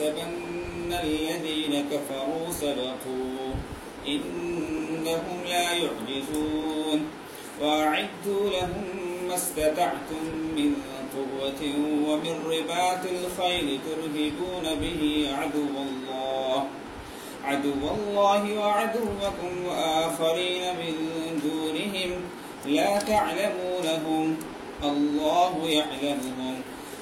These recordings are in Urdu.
ولا يحسبن الذين كفروا سبقوا إنهم لا يعجزون وأعدوا لهم ما استطعتم من قوة ومن رباط الخيل ترهبون به عدو الله. عدو الله وعدوكم وآخرين من دونهم لا تعلمونهم. الله يعلمهم.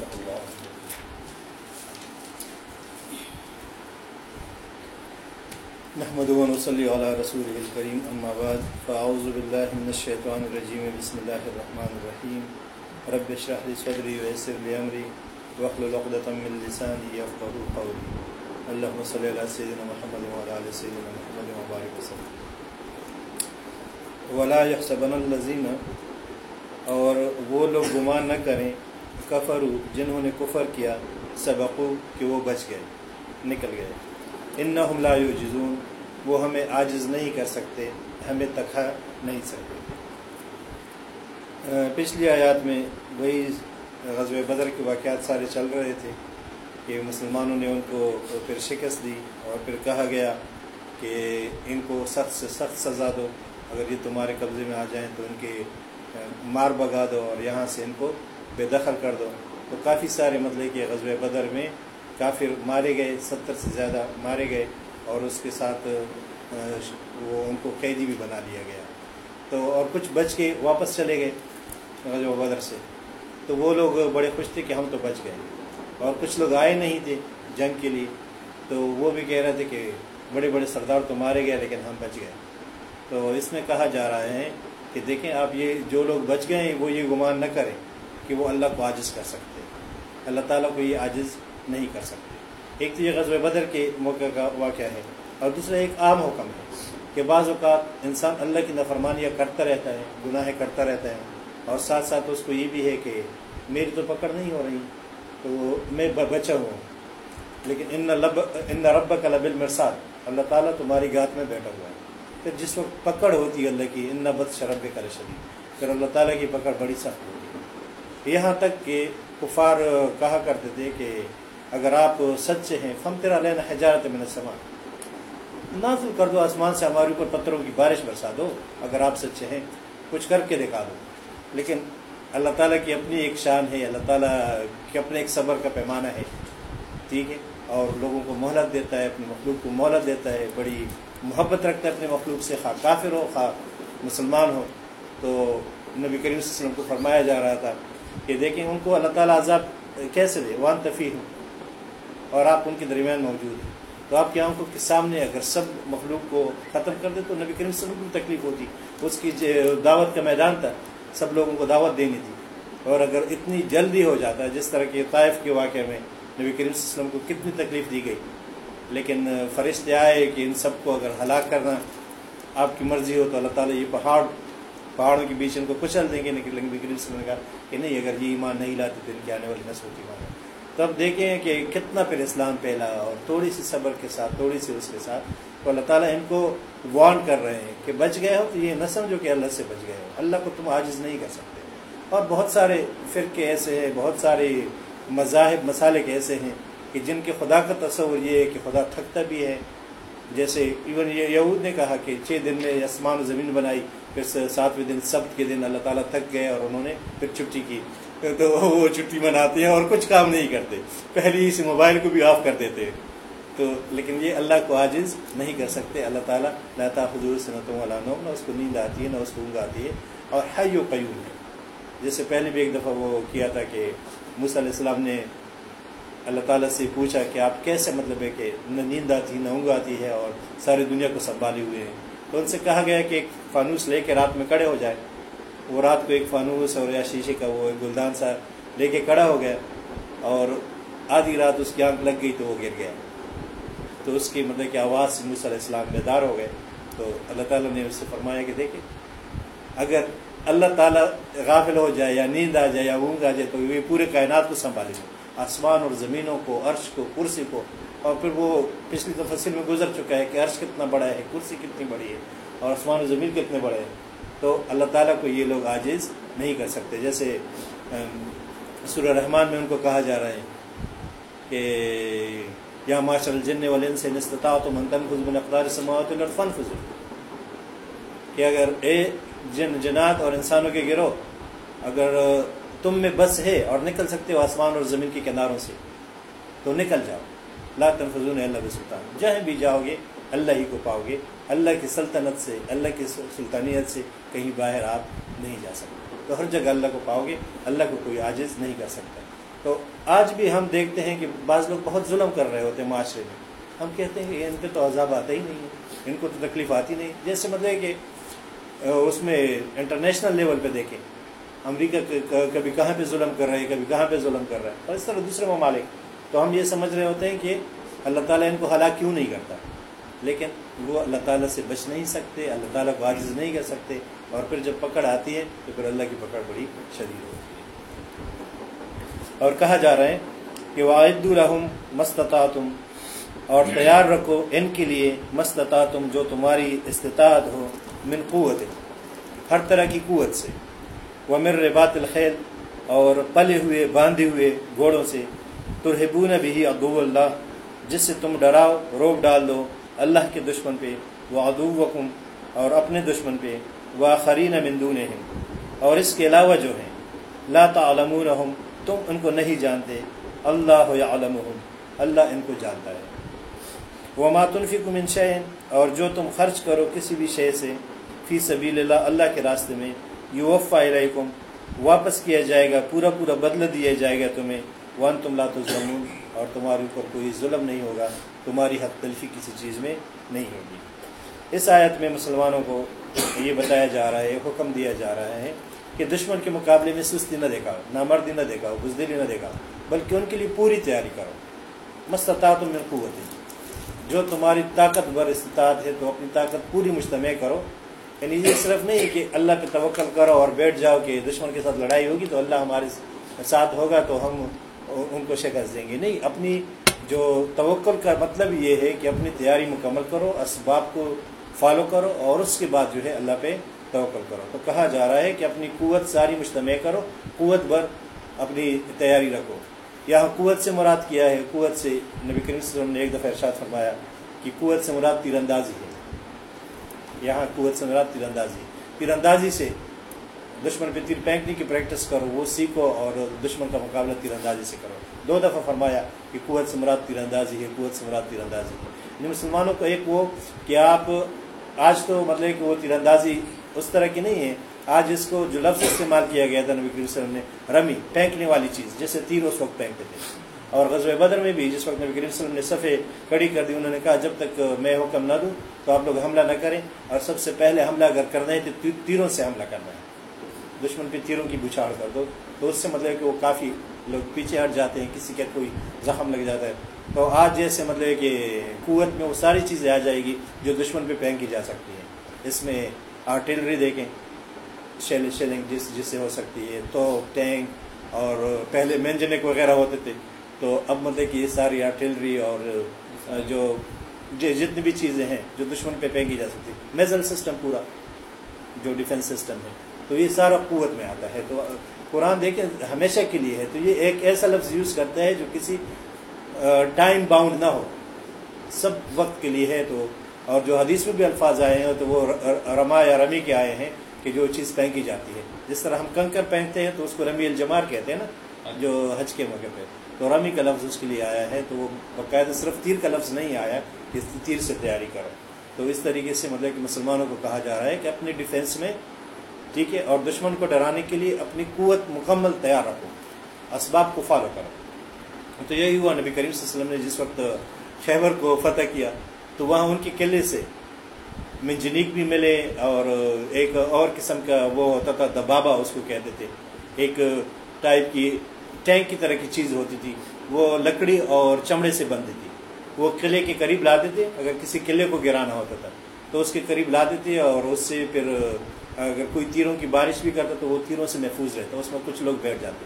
صدق الله نحمد ونصلي على رسوله الكريم أما بعد فأعوذ بالله من الشيطان الرجيم بسم الله الرحمن الرحيم رب اشرح لي صدري ويسر لي أمري واحلل عقدة من لساني يفقهوا قولي اللهم صل على سيدنا محمد وعلى آل سيدنا محمد وبارك وسلم۔ ولا يحسبن الذين اور وہ لوگ گمان نہ کریں کفرو جنہوں نے کفر کیا، سبقو کہ وہ بچ گئے، نکل گئے۔ ان لا یعجزون، وہ ہمیں عاجز نہیں کر سکتے، ہمیں تکھا نہیں سکتے۔ پچھلی آیات میں وہی غزوہ بدر کے واقعات سارے چل رہے تھے کہ مسلمانوں نے ان کو پھر شکست دی اور پھر کہا گیا کہ ان کو سخت سے سخت سزا دو۔ اگر یہ تمہارے قبضے میں آ جائیں تو ان کے مار بگا دو اور یہاں سے ان کو بے دخل کر دو۔ تو کافی سارے مطلب کہ غزوہ بدر میں کافر مارے گئے، ستر سے زیادہ مارے گئے اور اس کے ساتھ وہ ان کو قیدی بھی بنا لیا گیا۔ تو اور کچھ بچ کے واپس چلے گئے غزوہ بدر سے۔ تو وہ لوگ بڑے خوش تھے کہ ہم تو بچ گئے۔ اور کچھ لوگ آئے نہیں تھے جنگ کے لیے۔ تو وہ بھی کہہ رہے تھے کہ بڑے بڑے سردار تو مارے گئے لیکن ہم بچ گئے۔ تو اس میں کہا جا رہا ہے کہ دیکھیں آپ یہ جو لوگ بچ گئے ہیں، وہ یہ گمان نہ کریں۔ کہ وہ اللہ کو عاجز کر سکتے اللہ تعالیٰ کو یہ عاجز نہیں کر سکتے۔ ایک تو یہ غزوہ بدر کے موقع کا واقعہ ہے اور دوسرا ایک عام حکم ہے کہ بعض اوقات انسان اللہ کی نفرمانیاں کرتا رہتا ہے، گناہیں کرتا رہتا ہے اور ساتھ ساتھ اس کو یہ بھی ہے کہ میری تو پکڑ نہیں ہو رہی، تو میں بچا ہوں۔ لیکن ان لب ان رب کا لب المرساد اللہ تعالیٰ تمہاری گات میں بیٹھا ہوا ہے۔ پھر جس وقت پکڑ ہوتی ہے اللہ کی، ان بد شرب کر شدید پھر اللہ تعالیٰ کی پکڑ بڑی سخت ہوتی ہے۔ یہاں تک کہ کفار کہا کرتے تھے کہ اگر آپ سچے ہیں، فم تیرا لینا حجارت میں سما نازل کر دو آسمان سے ہمارے اوپر پتھروں کی بارش برسا دو، اگر آپ سچے ہیں، کچھ کر کے دکھا دو۔ لیکن اللہ تعالیٰ کی اپنی ایک شان ہے، اللہ تعالیٰ کے اپنے ایک صبر کا پیمانہ ہے۔ ٹھیک ہے؟ اور لوگوں کو مہلت دیتا ہے اپنے مخلوق کو مہلت دیتا ہے، بڑی محبت رکھتا ہے اپنے مخلوق سے، خواہ کافر ہو، خواہ مسلمان ہو۔ تو نبی کریم صلی اللہ علیہ وسلم کو فرمایا جا رہا تھا کہ دیکھیں ان کو اللہ تعالیٰ عذاب کیسے دے؟ وان تفیح. ہوں اور آپ ان کے درمیان موجود ہیں۔ تو آپ کی آنکھوں کے سامنے اگر سب مخلوق کو ختم کر دے تو نبی کریم صلی اللہ علیہ وسلم کو تکلیف ہوتی۔ اس کی دعوت کا میدان تھا، سب لوگوں کو دعوت دینی تھی۔ اور اگر اتنی جلدی ہو جاتا ہے جس طرح کے طائف کے واقعے میں نبی کریم صلی اللہ علیہ وسلم کو کتنی تکلیف دی گئی۔ لیکن فرشتے آئے کہ ان سب کو اگر ہلاک کرنا آپ کی مرضی ہو تو اللہ تعالیٰ یہ پہاڑ پہاڑوں کے بیچ ان کو کچل دیں گے، لیکن نبی کریم نے کہا کہ نہیں، اگر یہ ایمان نہیں لاتے تو ان کی آنے والی نسل کی ایمان ہے تو اب دیکھیں کہ کتنا پھر اسلام پھیلا اور تھوڑی سی صبر کے ساتھ، تھوڑی سی اس کے ساتھ۔ تو اللہ تعالیٰ ان کو وارن کر رہے ہیں کہ بچ گئے ہو تو یہ نہ سمجھو کہ اللہ سے بچ گئے ہو۔ اللہ کو تم عاجز نہیں کر سکتے۔ اور بہت سارے فرقے ایسے ہیں، بہت سارے مذاہب مسالے کے ایسے ہیں کہ جن کے خدا کا تصور یہ ہے کہ خدا تھکتا بھی ہے۔ جیسے ایون یہود نے کہا کہ چھ دن میں آسمان و زمین بنائی پھر ساتویں دن سبت کے دن اللہ تعالیٰ تھک گئے اور انہوں نے پھر چھٹی کی۔ تو وہ چھٹی مناتے ہیں اور کچھ کام نہیں کرتے۔ پہلے اس موبائل کو بھی آف کر دیتے ہیں۔ تو لیکن یہ اللہ کو عاجز نہیں کر سکتے۔ اللہ تعالیٰ لتا حضور صنعت والا نہ اس کو نیند آتی ہے، نہ اس کو اونگ آتی ہے۔ اور حی و قیوم ہے۔ جیسے پہلے بھی ایک دفعہ وہ کیا تھا کہ مصع علیہ السلام نے اللہ تعالیٰ سے پوچھا کہ آپ کیسے مطلب ہے کہ نہ نیند آتی، نہ اونگ آتی ہے اور ساری دنیا کو سنبھالے ہوئے ہیں۔ تو ان سے کہا گیا کہ ایک فانوس لے کے رات میں کڑے ہو جائے۔ وہ رات کو ایک فانوس اور یا شیشے کا وہ گلدان سا لے کے کڑا ہو گیا اور آدھی رات اس کی آنکھ لگ گئی تو وہ گر گیا۔ تو اس کی مطلب کہ آواز سے علیہ السلام بیدار ہو گئے۔ تو اللہ تعالیٰ نے اس سے فرمایا کہ دیکھیں، اگر اللہ تعالیٰ غافل ہو جائے یا نیند آ جائے یا اونگ آ جائے تو یہ پورے کائنات کو سنبھالے گا۔ آسمان اور زمینوں کو، عرش کو، کرسی کو اور پھر وہ پچھلی تفصیل میں گزر چکا ہے کہ عرش کتنا بڑا ہے، کرسی کتنی بڑی ہے اور آسمان و زمین کتنے بڑے ہیں۔ تو اللہ تعالیٰ کو یہ لوگ عاجز نہیں کر سکتے۔ جیسے سورہ رحمان میں ان کو کہا جا رہا ہے کہ یا ماشاء الجن والن سے نستطاع تو منتن خزبن اقدار سماعت الرفن فضول کہ اگر اے جن، جنات اور انسانوں کے گروہ، اگر تم میں بس ہے اور نکل سکتے ہو آسمان اور زمین کے کناروں سے، تو نکل جاؤ۔ لا تنفذون اللہ سلطان جہاں بھی جاؤ گے، اللہ ہی کو پاؤ گے۔ اللہ کی سلطنت سے، اللہ کی سلطانیت سے کہیں باہر آپ نہیں جا سکتے۔ تو ہر جگہ اللہ کو پاؤ گے، اللہ کو کوئی عاجز نہیں کر سکتا۔ تو آج بھی ہم دیکھتے ہیں کہ بعض لوگ بہت ظلم کر رہے ہوتے ہیں معاشرے میں۔ ہم کہتے ہیں کہ ان پہ تو عذاب آتا ہی نہیں ہے، ان کو تو تکلیف آتی نہیں۔ جیسے مطلب کہ اس میں انٹرنیشنل لیول پہ دیکھیں۔ امریکہ کبھی کہاں پہ ظلم کر رہے ہیں کبھی کہاں پہ ظلم کر رہے۔ ہیں اور اس طرح دوسرے ممالک۔ تو ہم یہ سمجھ رہے ہوتے ہیں کہ اللہ تعالیٰ ان کو ہلاک کیوں نہیں کرتا؟ لیکن وہ اللہ تعالیٰ سے بچ نہیں سکتے، اللہ تعالیٰ کو عاجز نہیں کر سکتے اور پھر جب پکڑ آتی ہے تو پھر اللہ کی پکڑ بڑی شدید ہوتی ہے۔ اور کہا جا رہا ہے کہ واحد الرحم مستطا تم اور تیار رکھو ان کے لیے مستطا تم جو تمہاری استطاعت ہو من قوت، ہر طرح کی قوت سے۔ وہ مر ربات الخیل اور پلے ہوئے، باندھے ہوئے گھوڑوں سے۔ تو بھی ادو اللہ، جس سے تم ڈراؤ، روک ڈال دو اللہ کے دشمن پہ، وہ ادو اور اپنے دشمن پہ وہ خرین مندون اور اس کے علاوہ جو ہیں، لا تعلمونہم، تم ان کو نہیں جانتے، اللہ علم اللہ ان کو جانتا ہے۔ وہ ماتنفی من شعین اور جو تم خرچ کرو کسی بھی شے سے، فی سبیل اللہ اللہ کے راستے میں یو وفا علیکم واپس کیا جائے گا، پورا پورا بدلہ دیا جائے گا تمہیں۔ ون تم لا تو اور تمہارے اوپر کوئی ظلم نہیں ہوگا، تمہاری حق تلفی کسی چیز میں نہیں ہوگی۔ اس آیت میں مسلمانوں کو یہ بتایا جا رہا ہے، حکم دیا جا رہا ہے کہ دشمن کے مقابلے میں سستی نہ دیکھا نہ مردی نہ دیکھا بزدلی نہ دیکھا بلکہ ان کے لیے پوری تیاری کرو۔ مستطاعت میں قوت۔ ہے جو تمہاری طاقت بر استطاعت ہے تو اپنی طاقت پوری مجتمع کرو۔ یعنی یہ صرف نہیں کہ اللہ پہ توکل کرو اور بیٹھ جاؤ کہ دشمن کے ساتھ لڑائی ہوگی تو اللہ ہمارے ساتھ ہوگا تو ہم ان کو شکست دیں گے۔ نہیں، اپنی جو توکل کا مطلب یہ ہے کہ اپنی تیاری مکمل کرو، اسباب کو فالو کرو اور اس کے بعد جو ہے اللہ پہ توکل کرو۔ تو کہا جا رہا ہے کہ اپنی قوت ساری مجتمع کرو، قوت بھر اپنی تیاری رکھو۔ یہاں قوت سے مراد کیا ہے؟ قوت سے نبی کریم صلی اللہ علیہ وسلم نے ایک دفعہ ارشاد فرمایا کہ قوت سے مراد تیر اندازی ہے۔ یہاں قوت سے مراد تیر اندازی تیر اندازی سے دشمن پہ تیر پھینکنے کی پریکٹس کرو، وہ سیکھو اور دشمن کا مقابلہ تیر اندازی سے کرو۔ دو دفعہ فرمایا کہ قوت سے مراد تیر اندازی ہے، قوت سے مراد تیر اندازی ہے۔ یعنی مسلمانوں کو ایک وہ کہ آپ آج تو مطلب کہ وہ تیر اندازی اس طرح کی نہیں ہے۔ آج اس کو جو لفظ استعمال کیا گیا تھا، نبی کریم صلی اللہ علیہ وسلم نے رمی، پھینکنے والی چیز، جیسے تیر اس وقت پھینکتے تھے۔ اور غزوہ بدر میں بھی جس وقت نبی کریم صلی اللہ علیہ وسلم نے صفحے کڑی کر دی، انہوں نے کہا جب تک میں حکم نہ دوں تو آپ لوگ حملہ نہ کریں۔ اور سب سے پہلے حملہ اگر کرنا ہے تو تیروں سے حملہ کرنا ہے۔ دشمن پہ تیروں کی بچھاڑ کر دو۔ تو اس سے مطلب کہ وہ کافی لوگ پیچھے ہٹ جاتے ہیں، کسی کا کوئی زخم لگ جاتا ہے۔ تو آج جیسے مطلب کہ قوت میں وہ ساری چیزیں آ جائے گی جو دشمن پہ پھینکی جا سکتی ہیں۔ اس میں آرٹلری دیکھیں، شیل، شیلنگ جس جس سے ہو سکتی ہے۔ تو ٹینک اور پہلے مینجنک وغیرہ ہوتے تھے۔ تو اب مطلب کہ یہ ساری آرٹلری اور جو جی، جتنی بھی چیزیں ہیں جو دشمن پہ پھینکی جا سکتی۔ میزل سسٹم پورا، جو ڈیفنس سسٹم ہے۔ تو یہ سارا قوت میں آتا ہے۔ تو قرآن دیکھیں، ہمیشہ کے لیے ہے۔ تو یہ ایک ایسا لفظ یوز کرتا ہے جو کسی ٹائم باؤنڈ نہ ہو۔ سب وقت کے لیے ہے۔ تو، اور جو حدیث میں بھی الفاظ آئے ہیں، تو وہ رما یا رمی کے آئے ہیں کہ جو چیز پھینکی جاتی ہے۔ جس طرح ہم کنکر پہنتے ہیں، تو اس کو رمی الجمار کہتے ہیں نا، جو حج کے موقع پہ۔ تو رمی کا لفظ اس کے لیے آیا ہے۔ تو وہ باقاعدہ صرف تیر کا لفظ نہیں آیا کہ تیر سے تیاری کرو۔ تو اس طریقے سے مطلب کہ مسلمانوں کو کہا جا رہا ہے کہ اپنی ڈیفینس میں ٹھیک ہے، اور دشمن کو ڈرانے کے لیے اپنی قوت مکمل تیار رکھو، اسباب کو فالو کرو۔ تو یہی ہوا، نبی کریم صلی اللہ علیہ وسلم نے جس وقت خیبر کو فتح کیا، تو وہاں ان کے قلعے سے منجنیک بھی ملے، اور ایک اور قسم کا وہ ہوتا تھا دبابا اس کو کہتے تھے۔ ایک ٹائپ کی ٹینک کی طرح کی چیز ہوتی تھی، وہ لکڑی اور چمڑے سے بنتی تھی۔ وہ قلعے کے قریب لاتے تھے اگر کسی قلعے کو گرانا ہوتا تھا، تو اس کے قریب لاتے تھے اور اس سے پھر اگر کوئی تیروں کی بارش بھی کرتا تو وہ تیروں سے محفوظ رہتا، اس میں کچھ لوگ بیٹھ جاتے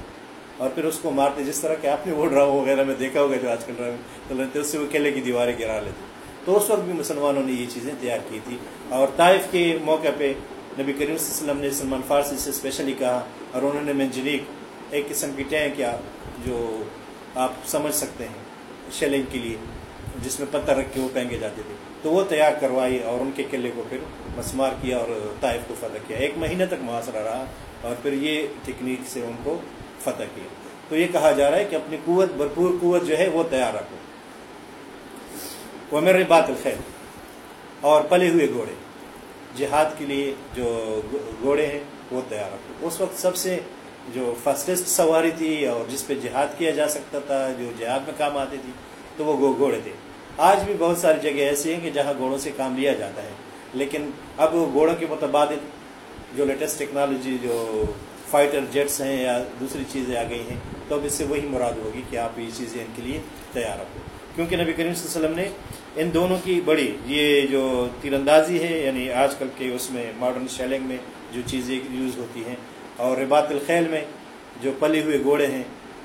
اور پھر اس کو مارتے، جس طرح کہ آپ نے وہ ڈرامہ وغیرہ میں دیکھا ہوگا جو آج کل ڈرامے تو اس سے وہ قلعے کی دیواریں گرا لیتے تو اس وقت بھی مسلمانوں نے یہ چیزیں تیار کی تھی۔ اور طائف کے موقع پہ نبی کریم صلی اللہ علیہ وسلم نے سلمان فارسی سے اسپیشلی کہا، اور انہوں نے منجنیک ایک قسم کی ٹینک یا جو آپ سمجھ سکتے ہیں، شیلنگ کے لیے، جس میں پتھر رکھ کے وہ پہنگے جاتے تھے۔ تو وہ تیار کروائی اور ان کے قلعے کو پھر مسمار کیا اور طائف کو فتح کیا۔ ایک مہینے تک محاصرہ رہا اور پھر یہ ٹیکنیک سے ان کو فتح کیا۔ تو یہ کہا جا رہا ہے کہ اپنی قوت، بھرپور قوت جو ہے وہ تیار رکھو۔ وہ میرے بات الخیر اور پلے ہوئے گھوڑے۔ جہاد کے لیے جو گھوڑے ہیں وہ تیار رکھو۔ اس وقت سب سے جو فاسٹسٹ سواری تھی اور جس پہ جہاد کیا جا سکتا تھا، جو جہاد میں کام آتی تھی تو وہ گھوڑے تھے۔ آج بھی بہت ساری جگہ ایسی ہیں کہ جہاں گھوڑوں سے کام لیا جاتا ہے۔ لیکن اب گھوڑوں کے متبادل جو لیٹسٹ ٹیکنالوجی جو فائٹر جیٹس ہیں یا دوسری چیزیں آ گئی ہیں، تو اب اس سے وہی مراد ہوگی کہ آپ یہ چیزیں ان کے لیے تیار رکھو کیونکہ نبی کریم صلی اللہ علیہ وسلم نے ان دونوں کی بڑی یہ جو تیر اندازی ہے یعنی آج کل کے اس میں ماڈرن شیلنگ میں جو چیزیں یوز ہوتی ہیں، اور ربات الخیل میں جو پلے ہوئے گھوڑے ہیں،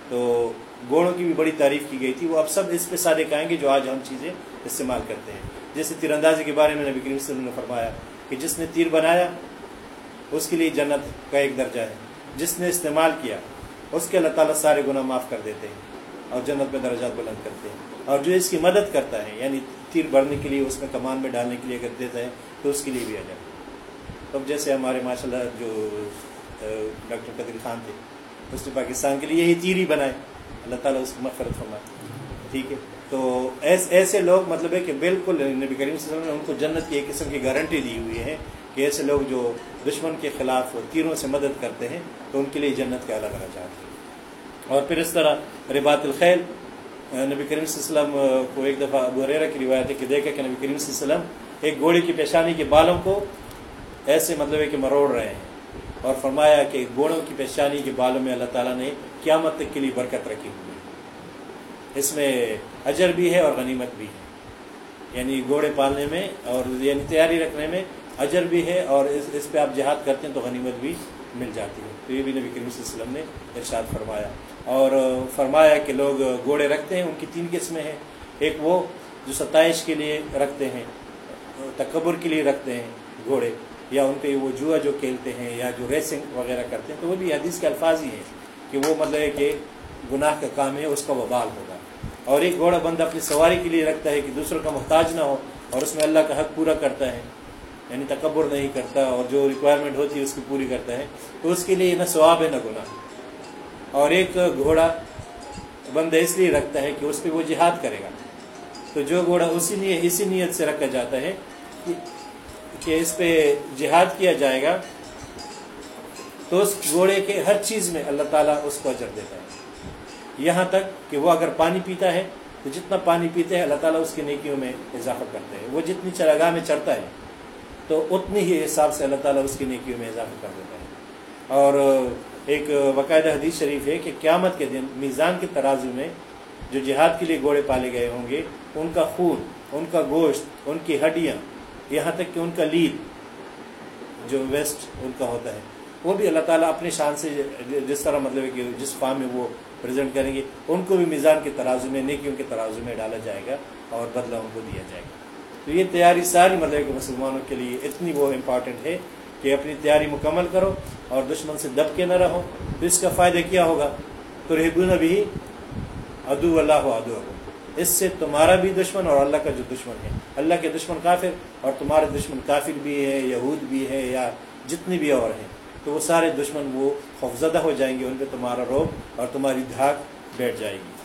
تو گھوڑوں کی بھی بڑی تعریف کی گئی تھی۔ وہ اب سب اس پہ سارے کہیں گے جو آج ہم چیزیں استعمال کرتے ہیں۔ جیسے تیر اندازی کے بارے میں نبی کریم صلی اللہ علیہ وسلم نے فرمایا کہ جس نے تیر بنایا، اس کے لیے جنت کا ایک درجہ ہے۔ جس نے استعمال کیا، اس کے اللہ تعالیٰ سارے گناہ معاف کر دیتے ہیں اور جنت میں درجات بلند کرتے ہیں۔ اور جو اس کی مدد کرتا ہے یعنی تیر بڑھنے کے لیے، اس میں کمان میں ڈالنے کے لیے اگر دیتا ہے، تو اس کے لیے بھی آ اب جیسے ہمارے ماشاء اللہ جو ڈاکٹر قدر خان تھے، اس نے پاکستان کے لیے یہی تیر ہی بنائے۔ اللہ تعالیٰ اس کی مفرت فرمائے۔ ٹھیک ہے۔ تو ایسے لوگ مطلب ہے کہ بالکل نبی کریم صلی اللہ علیہ وسلم نے ان کو جنت کی ایک قسم کی گارنٹی دی ہوئی ہے کہ ایسے لوگ جو دشمن کے خلاف تیروں سے مدد کرتے ہیں، تو ان کے لیے جنت کے الگ رہنا چاہتے ہیں۔ اور پھر اس طرح ربات الخیل، نبی کریم صلی اللہ علیہ وسلم کو ایک دفعہ ابو حریرہ کی روایت ہے کہ دیکھا کہ نبی کریم صلی اللہ علیہ وسلم ایک گھوڑے کی پیشانی کے بالوں کو ایسے مطلب ہے کہ مروڑ رہے ہیں اور فرمایا کہ گھوڑوں کی پیشانی کے بالوں میں اللہ تعالیٰ نے قیامت تک کے لیے برکت رکھی ہوئی اس میں اجر بھی ہے اور غنیمت بھی ہے۔ یعنی گھوڑے پالنے میں اور یعنی تیاری رکھنے میں اجر بھی ہے اور اس اس پہ آپ جہاد کرتے ہیں تو غنیمت بھی مل جاتی ہے۔ تو یہ بھی نبی کریم صلی اللہ علیہ وسلم نے ارشاد فرمایا۔ اور فرمایا کہ لوگ گھوڑے رکھتے ہیں، ان کی تین قسمیں ہیں۔ ایک وہ جو ستائش کے لیے رکھتے ہیں، تکبر کے لیے رکھتے ہیں گھوڑے یا ان پہ وہ جوا جو کھیلتے ہیں یا جو ریسنگ وغیرہ کرتے ہیں۔ تو وہ بھی حدیث کے الفاظ ہی ہیں کہ وہ مطلب ہے کہ گناہ کا کام ہے، اس کا وبال ہوگا۔ اور ایک گھوڑا بند اپنی سواری کے لیے رکھتا ہے کہ دوسروں کا محتاج نہ ہو اور اس میں اللہ کا حق پورا کرتا ہے یعنی تکبر نہیں کرتا اور جو ریکوائرمنٹ ہوتی ہے اس کی پوری کرتا ہے، تو اس کے لیے نہ ثواب ہے نہ گناہ۔ اور ایک گھوڑا بندہ اس لیے رکھتا ہے کہ اس پہ وہ جہاد کرے گا۔ تو جو گھوڑا اسی نیت اسی نیت سے رکھا جاتا ہے کہ اس پہ جہاد کیا جائے گا، تو اس گھوڑے کے ہر چیز میں اللہ تعالیٰ اس کو اجر دیتا ہے۔ یہاں تک کہ وہ اگر پانی پیتا ہے، تو جتنا پانی پیتے ہیں، اللہ تعالیٰ اس کی نیکیوں میں اضافہ کرتے ہیں۔ وہ جتنی چراگاہ میں چڑھتا ہے، تو اتنی ہی حساب سے اللہ تعالیٰ اس کی نیکیوں میں اضافہ کر دیتا ہے۔ اور ایک باقاعدہ حدیث شریف ہے کہ قیامت کے دن میزان کے ترازو میں جو جہاد کے لیے گھوڑے پالے گئے ہوں گے، ان کا خون، ان کا گوشت، ان کی ہڈیاں، یہاں تک کہ ان کا لید جو ویسٹ ان کا ہوتا ہے، وہ بھی اللہ تعالیٰ اپنی شان سے جس طرح مطلب ہے کہ جس فارم میں وہ پریزنٹ کریں گے، ان کو بھی میزان کے ترازو میں، نیکیوں کے ترازو میں ڈالا جائے گا اور بدلہ ان کو دیا جائے گا۔ تو یہ تیاری ساری مطلب کہ مسلمانوں کے لیے اتنی وہ امپارٹنٹ ہے کہ اپنی تیاری مکمل کرو اور دشمن سے دب کے نہ رہو۔ تو اس کا فائدہ کیا ہوگا؟ تو رحبون بھی ادو اللہ ادو اس سے تمہارا بھی دشمن اور اللہ کا جو دشمن ہے۔ اللہ کے دشمن کافر اور تمہارے دشمن کافر بھی ہے یہود بھی ہے یا جتنی بھی اور ہیں۔ تو وہ سارے دشمن وہ خوفزدہ ہو جائیں گے، ان پہ تمہارا روب اور تمہاری دھاک بیٹھ جائے گی۔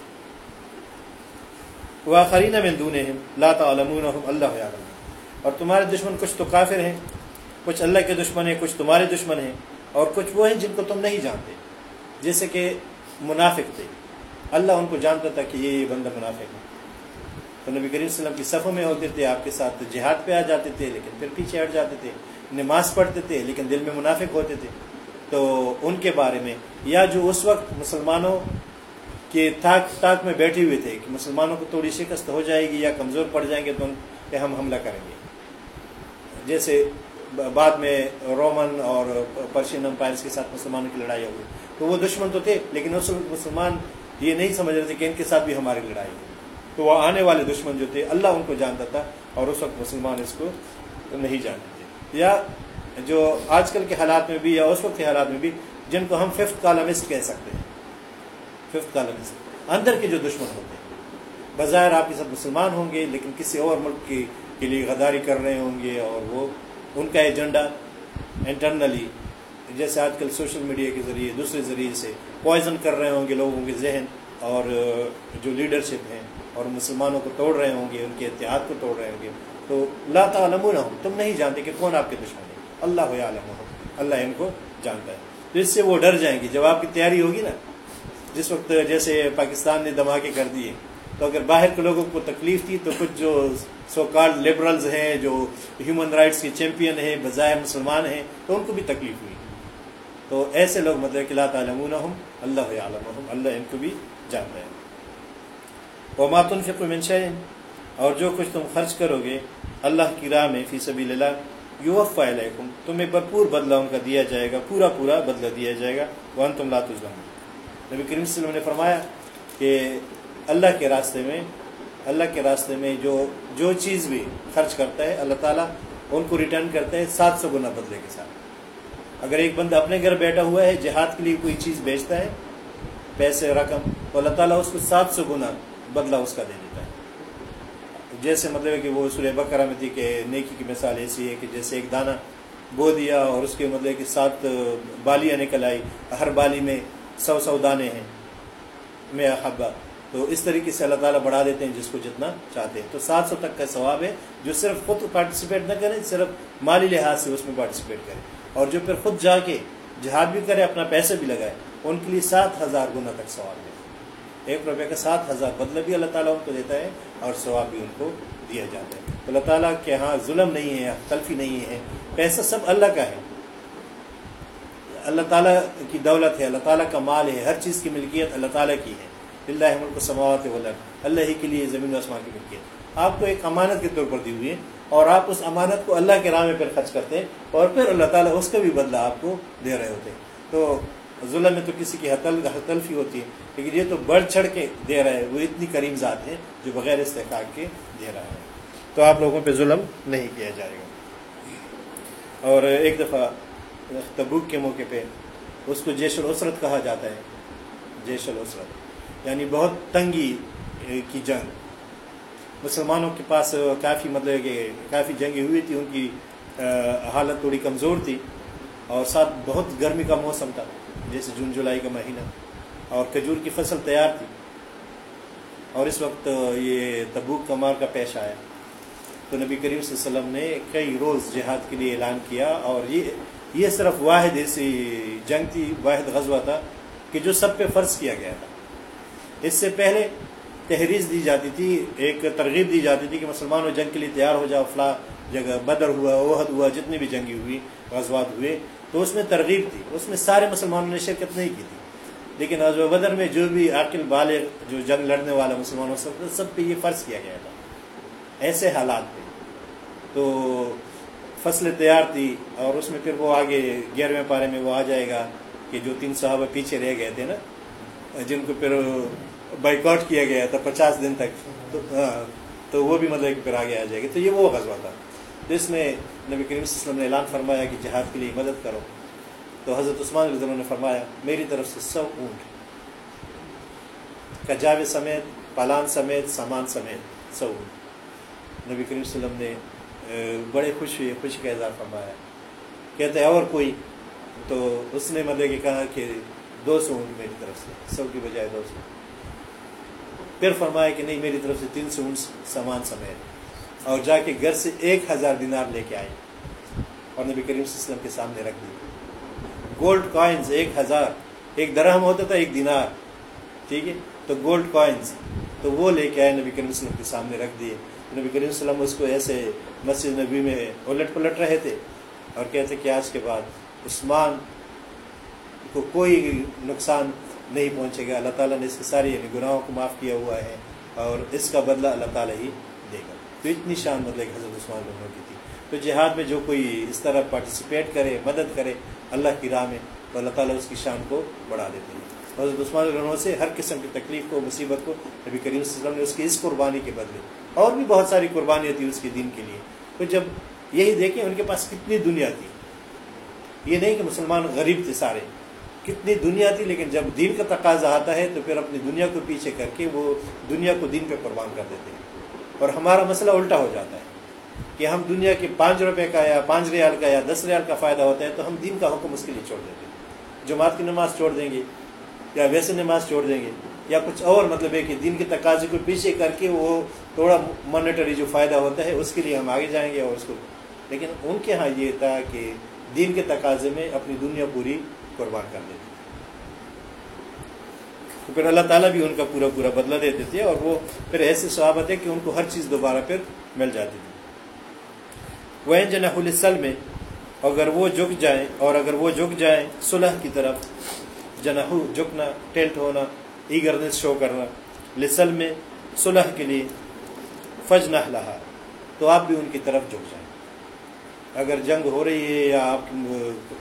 واخرین من دونہم، لا تعلمونہم اللہ یعلم اور تمہارے دشمن کچھ تو کافر ہیں، کچھ اللہ کے دشمن ہیں، کچھ تمہارے دشمن ہیں، اور کچھ وہ ہیں جن کو تم نہیں جانتے، جیسے کہ منافق تھے۔ اللہ ان کو جانتا تھا کہ یہ بندہ منافق ہے۔ تو نبی کریم صلی اللہ علیہ وسلم کی صفوں میں ہوتے تھے، آپ کے ساتھ جہاد پہ آ جاتے تھے، لیکن پھر پیچھے ہٹ جاتے تھے۔ نماز پڑھتے تھے، لیکن دل میں منافق ہوتے تھے۔ تو ان کے بارے میں، یا جو اس وقت مسلمانوں کے تاک تاک میں بیٹھے ہوئے تھے کہ مسلمانوں کو تھوڑی شکست ہو جائے گی یا کمزور پڑ جائیں گے، تو ان پہ ہم حملہ کریں گے۔ جیسے بعد میں رومن اور پرشین امپائرس کے ساتھ مسلمانوں کی لڑائی ہوئی۔ تو وہ دشمن تو تھے، لیکن اس وقت مسلمان یہ نہیں سمجھ رہے تھے کہ ان کے ساتھ بھی ہماری لڑائی ہوئی تو وہ آنے والے دشمن جو تھے، اللہ ان کو جانتا تھا اور اس وقت مسلمان اس کو نہیں جانتے۔ یا جو آج کل کے حالات میں بھی یا اس وقت کے حالات میں بھی جن کو ہم ففتھ کالمسٹ کہہ سکتے ہیں۔ Fifth columnist. اندر کے جو دشمن ہوتے ہیں۔ بظاہر آپ کے ساتھ مسلمان ہوں گے، لیکن کسی اور ملک کی کے لیے غداری کر رہے ہوں گے اور وہ ان کا ایجنڈا انٹرنلی جیسے آج کل سوشل میڈیا کے ذریعے، دوسرے ذریعے سے پوائزن کر رہے ہوں گے لوگوں کے ذہن اور جو لیڈرشپ ہیں اور مسلمانوں کو توڑ رہے ہوں گے، ان کے اتحاد کو توڑ رہے ہوں گے۔ تو لا تعلم تم نہیں جانتے کہ کون آپ کے دشمن ہے اللہ عالم اللہ ان کو جانتا ہے۔ تو اس سے وہ ڈر جائیں گے۔ جب آپ کی تیاری ہوگی نا، جس وقت جیسے پاکستان نے دھماکے کر دیے، تو اگر باہر کے لوگوں کو تکلیف تھی تو کچھ جو سو کارڈ لبرلز ہیں، جو ہیومن رائٹس کے چیمپئن ہیں، بظاہر مسلمان ہیں، تو ان کو بھی تکلیف ہوئی۔ تو ایسے لوگ مطلب کہ لا تعلمون اللہ عالم اللہ ان کو بھی جانتا ہے۔ وہ ماتن فکر منشین اور جو کچھ تم خرچ کرو گے اللہ کی راہ میں فی سبیل اللہ یوفا علیکم، تمہیں بھرپور بدلہ ان کا دیا جائے گا، پورا پورا بدلہ دیا جائے گا وہ تم لات نبی کریم صلی اللہ علیہ وسلم نے فرمایا کہ اللہ کے راستے میں، اللہ کے راستے میں جو جو چیز بھی خرچ کرتا ہے، اللہ تعالیٰ ان کو ریٹرن کرتا ہے سات سو گنا بدلے کے ساتھ۔ اگر ایک بندہ اپنے گھر بیٹھا ہوا ہے، جہاد کے لیے کوئی چیز بیچتا ہے، پیسے، رقم، تو اللہ تعالیٰ اس کو سات سو گنا بدلہ اس کا دے دیتا ہے۔ جیسے مطلب ہے کہ وہ سورہ بکرا میں تھی کہ نیکی کی مثال ایسی ہے کہ جیسے ایک دانہ بو دیا اور اس کے مطلب کہ سات بالیاں نکل آئی، ہر بالی میں سو سو دانے ہیں، میں احبا تو اس طریقے سے اللہ تعالیٰ بڑھا دیتے ہیں جس کو جتنا چاہتے ہیں۔ تو سات سو تک کا ثواب ہے جو صرف خود پارٹیسپیٹ نہ کریں، صرف مالی لحاظ سے اس میں پارٹیسپیٹ کریں۔ اور جو پھر خود جا کے جہاد بھی کرے، اپنا پیسے بھی لگائے، ان کے لیے سات ہزار گنا تک ثواب ہے۔ ایک روپے کا سات ہزار بدلہ بھی اللہ تعالیٰ ان کو دیتا ہے اور ثواب بھی ان کو دیا جاتا ہے۔ تو اللہ تعالیٰ کے ہاں ظلم نہیں ہے، تلفی نہیں ہے، پیسہ سب اللہ کا ہے۔ اللہ تعالیٰ کی دولت ہے، اللہ تعالیٰ کا مال ہے، ہر چیز کی ملکیت اللہ تعالیٰ کی ہے۔ اللہ ملک سماوات ولر اللہ ہی کے لیے زمین و آسمان کی ملکیت۔ آپ کو ایک امانت کے طور پر دی ہوئی ہے اور آپ اس امانت کو اللہ کے راہ میں پھر خرچ کرتے ہیں اور پھر اللہ تعالیٰ اس کا بھی بدلہ آپ کو دے رہے ہوتے ہیں۔ تو ظلم میں تو کسی کی حتل حتلفی ہوتی ہے، لیکن یہ تو بڑھ چڑھ کے دے رہا ہے، وہ اتنی کریم ذات ہے جو بغیر استحقاق کے دے رہا ہے۔ تو آپ لوگوں پہ ظلم نہیں کیا جائے گا۔ اور ایک دفعہ تبوک کے موقع پہ اس کو جیش العسرت کہا جاتا ہے۔ جیش العسرت یعنی بہت تنگی کی جنگ۔ مسلمانوں کے پاس کافی مطلب کہ کافی جنگیں ہوئی تھی ان کی حالت تھوڑی کمزور تھی اور ساتھ بہت گرمی کا موسم تھا۔ جیسے جون جولائی کا مہینہ اور کھجور کی فصل تیار تھی اور اس وقت یہ تبوک کا مار کا پیش آیا۔ تو نبی کریم صلی اللہ علیہ وسلم نے کئی روز جہاد کے لیے اعلان کیا اور یہ یہ صرف واحد ایسی جنگ تھی، واحد غزوہ تھا کہ جو سب پہ فرض کیا گیا تھا۔ اس سے پہلے تحریر دی جاتی تھی، ایک ترغیب دی جاتی تھی کہ مسلمانوں جنگ کے لیے تیار ہو جاؤ، فلاں جگہ بدر ہوا عہد ہوا، جتنی بھی جنگی ہوئی، غزوات ہوئے تو اس میں ترغیب تھی۔ اس میں سارے مسلمانوں نے شرکت نہیں کی تھی۔ لیکن غزوہ بدر میں جو بھی عاقل، بالغ، جو جنگ لڑنے والا مسلمانوں سب سب پہ یہ فرض کیا گیا تھا۔ ایسے حالات پہ تو فصلیں تیار تھی اور اس میں پھر وہ آگے گیارہویں پارے میں وہ آ جائے گا کہ جو تین صحابہ پیچھے رہ گئے تھے نا، جن کو پھر بائک آؤٹ کیا گیا تھا پچاس دن تک، تو ہاں، تو وہ بھی مطلب پھر آگے آ جائے گا۔ تو یہ وہ غزوہ تھا۔ تو اس میں نبی کریم صلی اللہ علیہ وسلم نے اعلان فرمایا کہ جہاد کے لیے مدد کرو۔ تو حضرت عثمان رضی اللہ نے فرمایا، میری طرف سے سو اونٹ۔ کجاوے سمیت، پالان سمیت، سامان سمیت سو اونٹ۔ نبی کریم صلی اللہ علیہ وسلم نے بڑے خوش ہوئے خوشی کا اظہار فرمایا۔ کہتے ہیں، اور کوئی؟ تو اس نے مطلب کہ کہا کہ دو سو اونٹ میری طرف سے، سو کی بجائے دو سو۔ پھر فرمایا کہ نہیں، میری طرف سے تین سو اونٹ سامان سمیت۔ اور جا کے گھر سے ایک ہزار دینار لے کے آئے۔ اور نبی کریم صلی اللہ علیہ وسلم کے سامنے رکھ دی۔ گولڈ کوائنز ایک ہزار، ایک درہم ہوتا تھا، ایک دینار۔ ٹھیک ہے؟ تو گولڈ کوائنز تو وہ لے کے آئے نبی کریم صلی اللہ علیہ وسلم کے سامنے رکھ دیے۔ نبی کریم صلی اللہ علیہ وسلم اس کو ایسے مسجد نبی میں الٹ پلٹ رہے تھے۔ اور کہتے کہ آج کے بعد عثمان کو کوئی نقصان نہیں پہنچے گا۔ اللہ تعالیٰ نے اس کے ساری یعنی گناہوں کو معاف کیا ہوا ہے اور اس کا بدلہ اللہ تعالیٰ ہی تو اتنی شان مطلب حضرت عثمان لوگوں کی تھی۔ تو جہاد میں جو کوئی اس طرح پارٹیسپیٹ کرے، مدد کرے، اللہ کی راہ میں تو اللہ تعالیٰ اس کی شان کو بڑھا دیتے ہیں۔ حضرت عثمان الرحمٰ سے ہر قسم کی تکلیف کو، مصیبت کو نبی کریم صلی اللہ علیہ وسلم نے اس کی اس قربانی کے بدلے۔ اور بھی بہت ساری قربانیاں تھیں اس کے دین کے لیے۔ تو جب یہی دیکھیں، ان کے پاس کتنی دنیا تھی۔ یہ نہیں کہ مسلمان غریب تھے سارے۔ کتنی دنیا تھی، لیکن جب دین کا تقاضا آتا ہے تو پھر اپنی دنیا کو پیچھے کر کے وہ دنیا کو دین پہ قربان کر دیتے ہیں۔ اور ہمارا مسئلہ الٹا ہو جاتا ہے کہ ہم دنیا کے پانچ روپے کا یا پانچ ریال کا یا دس ریال کا فائدہ ہوتا ہے تو ہم دین کا حکم اس کے لیے چھوڑ دیتے ہیں جماعت کی نماز چھوڑ دیں گے یا ویسے نماز چھوڑ دیں گے یا کچھ اور مطلب ہے کہ دین کے تقاضے کو پیچھے کر کے وہ تھوڑا مانیٹری جو فائدہ ہوتا ہے اس کے لیے ہم آگے جائیں گے اور اس کو لیکن ان کے ہاں یہ تھا کہ دین کے تقاضے میں اپنی دنیا پوری قربان کر دیتے تو پھر اللہ تعالیٰ بھی ان کا پورا پورا بدلہ دیتے تھے اور وہ پھر ایسے صحابت ہے کہ ان کو ہر چیز دوبارہ پھر مل جاتی تھی۔ وہ جنح السل میں اگر وہ جھک جائیں اور اگر وہ جھک جائیں صلح کی طرف، جنحو، جھکنا ٹیلٹ ہونا ایگرنس شو کرنا لسل میں صلح کے لیے فج نہ لہا تو آپ بھی ان کی طرف جھک جائیں۔ اگر جنگ ہو رہی ہے یا آپ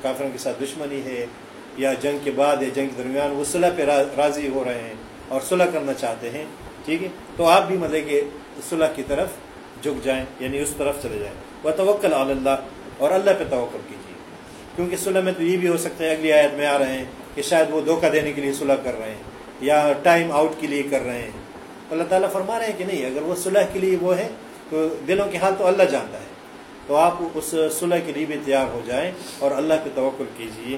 کافروں کے ساتھ دشمنی ہے یا جنگ کے بعد یا جنگ کے درمیان وہ صلح پہ راضی ہو رہے ہیں اور صلح کرنا چاہتے ہیں، ٹھیک ہے؟ تو آپ بھی مطلب کہ صلح کی طرف جھک جائیں یعنی اس طرف چلے جائیں۔ وہ توکل اللہ اور اللہ پہ توقع کیجیے کیونکہ صلح میں تو یہ بھی ہو سکتا ہے، اگلی آیت میں آ رہے ہیں کہ شاید وہ دھوکہ دینے کے لیے صلح کر رہے ہیں یا ٹائم آؤٹ کے لیے کر رہے ہیں۔ اللہ تعالیٰ فرما رہے ہیں کہ نہیں، اگر وہ صلح کے لیے وہ ہے تو دلوں کے حال تو اللہ جانتا ہے۔ تو آپ اس صلح کے لیے بھی تیار ہو جائیں اور اللہ پہ توقل کیجیے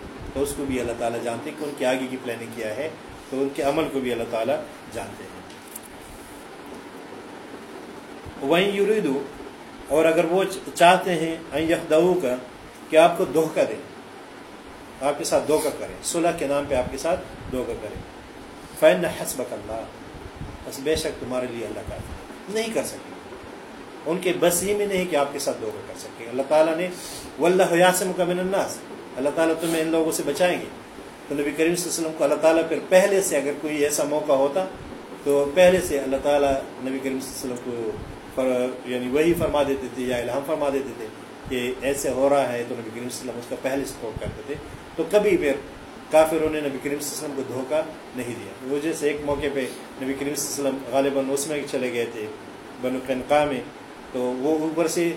تو اس کو بھی اللہ تعالیٰ جانتے ہیں کہ ان کے آگے کی پلاننگ کیا ہے، تو ان کے عمل کو بھی اللہ تعالیٰ جانتے ہیں۔ وہیں یوریدو اور اگر وہ چاہتے ہیں یخدو کا کہ آپ کو دھوکہ دیں۔ آپ کے ساتھ دھوکہ کریں۔ صلح کے نام پہ آپ کے ساتھ دھوکہ کریں۔ فین حسبک اللہ بس بے شک تمہارے لیے اللہ کا نہیں کر سکے ان کے بس ہی میں نہیں کہ آپ کے ساتھ دھوکہ کر سکے اللہ تعالیٰ نے و اللہ یاسم کا من الناس۔ اللہ تعالیٰ تمہیں ان لوگوں سے بچائیں گے۔ تو نبی کریم صلی اللہ علیہ وسلم کو اللہ تعالیٰ پھر پہلے سے اگر کوئی ایسا موقع ہوتا تو پہلے سے اللہ تعالیٰ نبی کریم صلی اللہ علیہ وسلم کو یعنی وہی فرما دیتے تھے یا الہام فرما دیتے تھے کہ ایسے ہو رہا ہے تو نبی کریم صلی اللہ علیہ وسلم اس کا پہلے سے کرتے تھے۔ تو کبھی پھر کافروں نے نبی کریم صلی اللہ علیہ وسلم کو دھوکہ نہیں دیا۔ وہ جیسے ایک موقع پہ نبی کریم صلی اللہ علیہ وسلم غالباً اس میں چلے گئے تھے بن قنقاہ میں۔ تو وہ اوپر سے